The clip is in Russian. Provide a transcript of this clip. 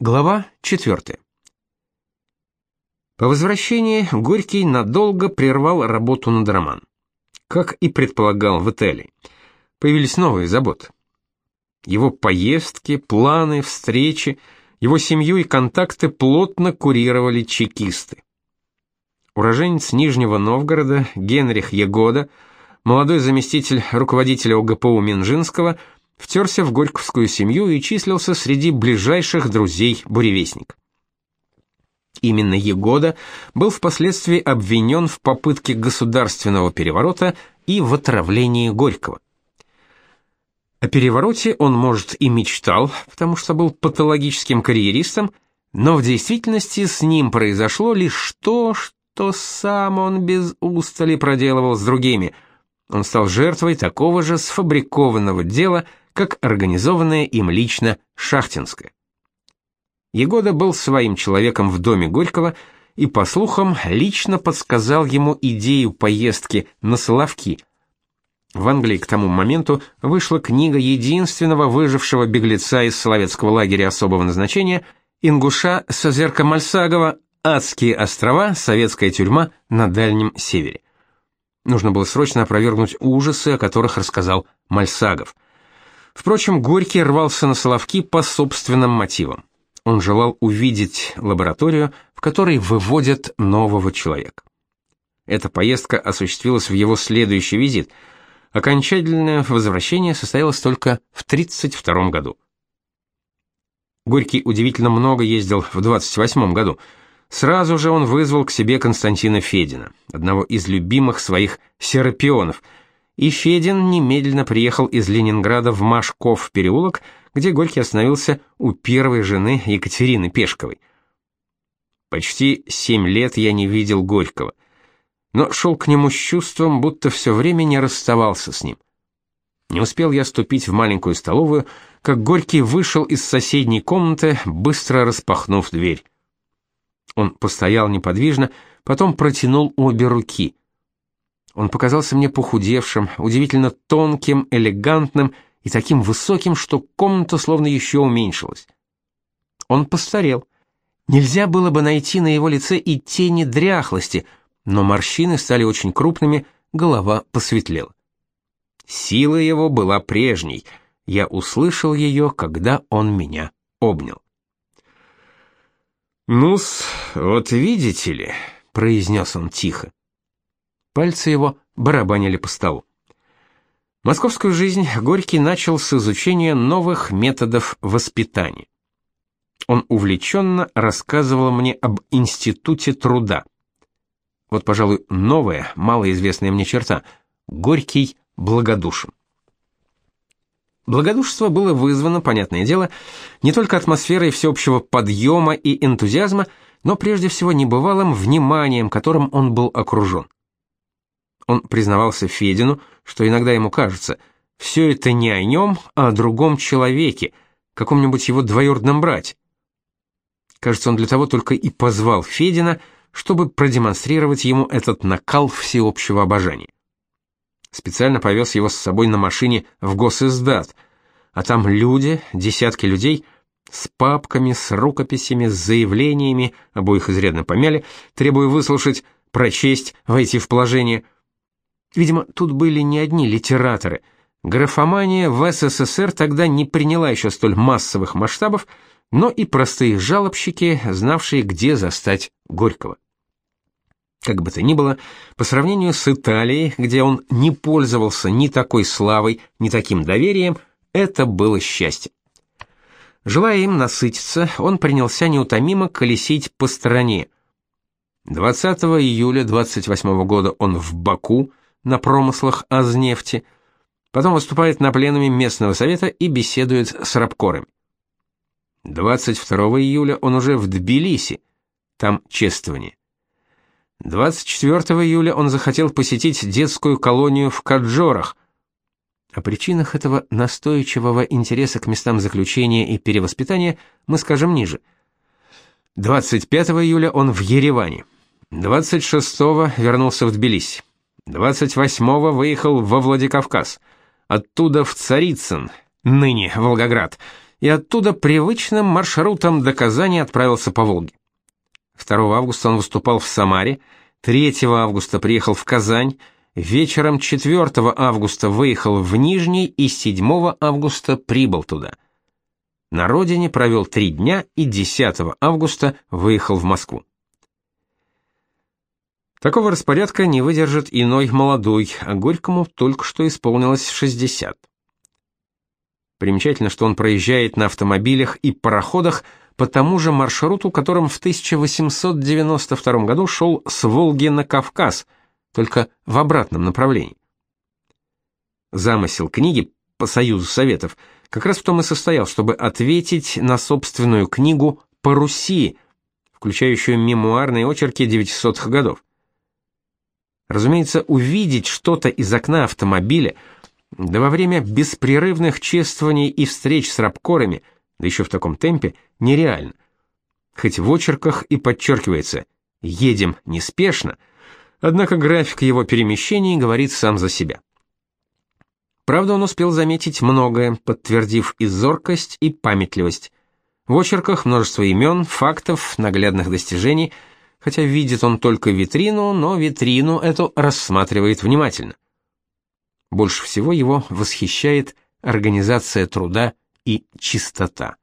Глава 4. По возвращении Горький надолго прервал работу над романом. Как и предполагал в Италии, появились новые заботы. Его поездки, планы, встречи, его семью и контакты плотно курировали чекисты. Уроженец Нижнего Новгорода Генрих Егода, молодой заместитель руководителя ОГПУ Минжинского – втерся в горьковскую семью и числился среди ближайших друзей буревестник. Именно Егода был впоследствии обвинен в попытке государственного переворота и в отравлении Горького. О перевороте он, может, и мечтал, потому что был патологическим карьеристом, но в действительности с ним произошло лишь то, что сам он без устали проделывал с другими. Он стал жертвой такого же сфабрикованного дела – как организованное им лично Шахтинское. Егода был своим человеком в доме Горького и, по слухам, лично подсказал ему идею поездки на Соловки. В Англии к тому моменту вышла книга единственного выжившего беглеца из Соловецкого лагеря особого назначения Ингуша Созерка-Мальсагова «Адские острова. Советская тюрьма на Дальнем Севере». Нужно было срочно опровергнуть ужасы, о которых рассказал Мальсагов – Впрочем, Горький рвался на Соловки по собственным мотивам. Он желал увидеть лабораторию, в которой выводят нового человека. Эта поездка осуществилась в его следующий визит. Окончательное возвращение состоялось только в 1932 году. Горький удивительно много ездил в 28 году. Сразу же он вызвал к себе Константина Федина, одного из любимых своих серапионов – и Федин немедленно приехал из Ленинграда в Машков переулок, где Горький остановился у первой жены Екатерины Пешковой. Почти семь лет я не видел Горького, но шел к нему с чувством, будто все время не расставался с ним. Не успел я ступить в маленькую столовую, как Горький вышел из соседней комнаты, быстро распахнув дверь. Он постоял неподвижно, потом протянул обе руки. Он показался мне похудевшим, удивительно тонким, элегантным и таким высоким, что комната словно еще уменьшилась. Он постарел. Нельзя было бы найти на его лице и тени дряхлости, но морщины стали очень крупными, голова посветлела. Сила его была прежней. Я услышал ее, когда он меня обнял. «Ну-с, вот видите ли», — произнес он тихо. Пальцы его барабанили по столу. Московскую жизнь Горький начал с изучения новых методов воспитания. Он увлеченно рассказывал мне об институте труда. Вот, пожалуй, новая, малоизвестная мне черта Горький благодушен. Благодушество было вызвано, понятное дело, не только атмосферой всеобщего подъема и энтузиазма, но прежде всего небывалым вниманием, которым он был окружен. Он признавался Федину, что иногда ему кажется, все это не о нем, а о другом человеке, каком-нибудь его двоюродном брате. Кажется, он для того только и позвал Федина, чтобы продемонстрировать ему этот накал всеобщего обожания. Специально повез его с собой на машине в госиздат, а там люди, десятки людей, с папками, с рукописями, с заявлениями, обоих изрядно помяли, требуя выслушать, прочесть, войти в положение – Видимо, тут были не одни литераторы. Графомания в СССР тогда не приняла еще столь массовых масштабов, но и простые жалобщики, знавшие, где застать Горького. Как бы то ни было, по сравнению с Италией, где он не пользовался ни такой славой, ни таким доверием, это было счастье. Желая им насытиться, он принялся неутомимо колесить по стране. 20 июля 28 года он в Баку, на промыслах Азнефти, потом выступает на пленуме местного совета и беседует с рабкорами. 22 июля он уже в Тбилиси, там чествование. 24 июля он захотел посетить детскую колонию в Каджорах. О причинах этого настойчивого интереса к местам заключения и перевоспитания мы скажем ниже. 25 июля он в Ереване. 26 вернулся в Тбилиси. 28-го выехал во Владикавказ, оттуда в Царицын, ныне Волгоград, и оттуда привычным маршрутом до Казани отправился по Волге. 2 августа он выступал в Самаре, 3 августа приехал в Казань, вечером 4 августа выехал в Нижний и 7 августа прибыл туда. На родине провел три дня и 10 августа выехал в Москву. Такого распорядка не выдержит иной молодой, а Горькому только что исполнилось 60. Примечательно, что он проезжает на автомобилях и пароходах по тому же маршруту, которым в 1892 году шел с Волги на Кавказ, только в обратном направлении. Замысел книги по Союзу Советов как раз в том и состоял, чтобы ответить на собственную книгу «По Руси», включающую мемуарные очерки 900-х годов. Разумеется, увидеть что-то из окна автомобиля, да во время беспрерывных чествований и встреч с рабкорами, да еще в таком темпе, нереально. Хоть в очерках и подчеркивается «едем неспешно», однако график его перемещений говорит сам за себя. Правда, он успел заметить многое, подтвердив и зоркость, и памятливость. В очерках множество имен, фактов, наглядных достижений – хотя видит он только витрину, но витрину эту рассматривает внимательно. Больше всего его восхищает организация труда и чистота.